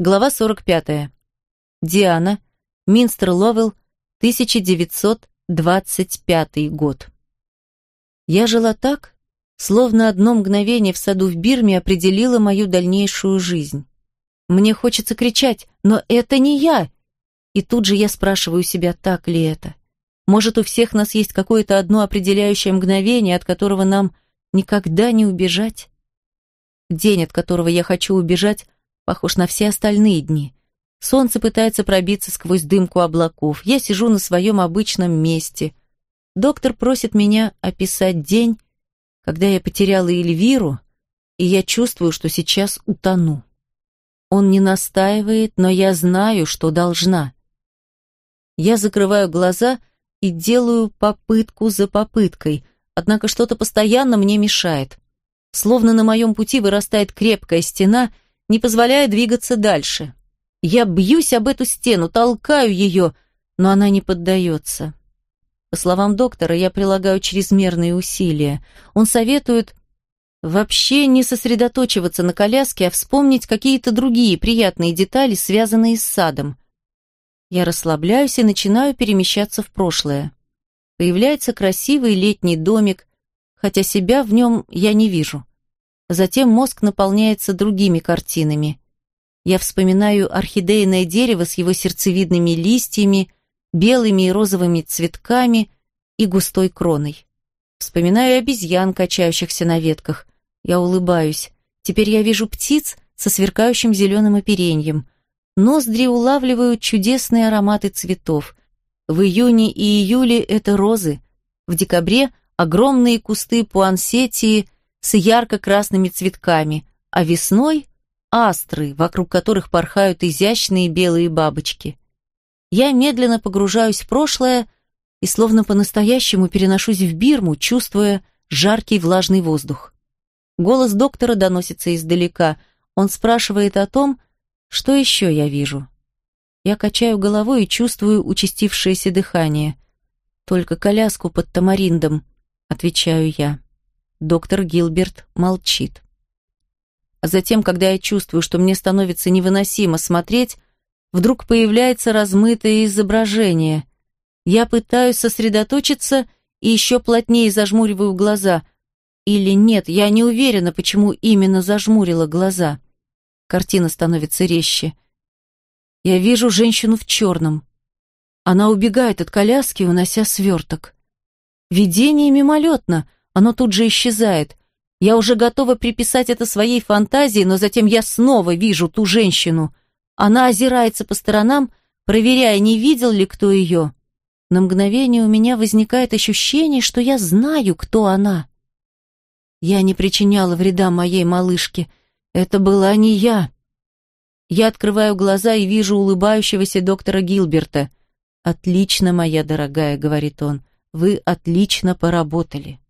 Глава 45. Диана. Минстер Ловелл. 1925 год. Я жила так, словно одно мгновение в саду в Бирме определило мою дальнейшую жизнь. Мне хочется кричать, но это не я. И тут же я спрашиваю себя, так ли это. Может, у всех нас есть какое-то одно определяющее мгновение, от которого нам никогда не убежать? День, от которого я хочу убежать, похож на все остальные дни. Солнце пытается пробиться сквозь дымку облаков. Я сижу на своем обычном месте. Доктор просит меня описать день, когда я потеряла Эльвиру, и я чувствую, что сейчас утону. Он не настаивает, но я знаю, что должна. Я закрываю глаза и делаю попытку за попыткой, однако что-то постоянно мне мешает. Словно на моем пути вырастает крепкая стена, не позволяя двигаться дальше. Я бьюсь об эту стену, толкаю ее, но она не поддается. По словам доктора, я прилагаю чрезмерные усилия. Он советует вообще не сосредоточиваться на коляске, а вспомнить какие-то другие приятные детали, связанные с садом. Я расслабляюсь и начинаю перемещаться в прошлое. Появляется красивый летний домик, хотя себя в нем я не вижу. Затем мозг наполняется другими картинами. Я вспоминаю орхидейное дерево с его сердцевидными листьями, белыми и розовыми цветками и густой кроной. Вспоминаю обезьян, качающихся на ветках. Я улыбаюсь. Теперь я вижу птиц со сверкающим зеленым оперением. Ноздри улавливают чудесные ароматы цветов. В июне и июле это розы. В декабре огромные кусты пуансетии с ярко-красными цветками, а весной астры, вокруг которых порхают изящные белые бабочки. Я медленно погружаюсь в прошлое и словно по-настоящему переношусь в Бирму, чувствуя жаркий влажный воздух. Голос доктора доносится издалека. Он спрашивает о том, что еще я вижу. Я качаю головой и чувствую участившееся дыхание. Только коляску под тамариндом, отвечаю я. Доктор Гилберт молчит. А затем, когда я чувствую, что мне становится невыносимо смотреть, вдруг появляется размытое изображение. Я пытаюсь сосредоточиться и еще плотнее зажмуриваю глаза. Или нет, я не уверена, почему именно зажмурила глаза. Картина становится резче. Я вижу женщину в черном. Она убегает от коляски, унося сверток. Видение мимолетно, оно тут же исчезает. Я уже готова приписать это своей фантазии, но затем я снова вижу ту женщину. Она озирается по сторонам, проверяя, не видел ли кто ее. На мгновение у меня возникает ощущение, что я знаю, кто она. Я не причиняла вреда моей малышке. Это была не я. Я открываю глаза и вижу улыбающегося доктора Гилберта. «Отлично, моя дорогая», — говорит он, — «вы отлично поработали».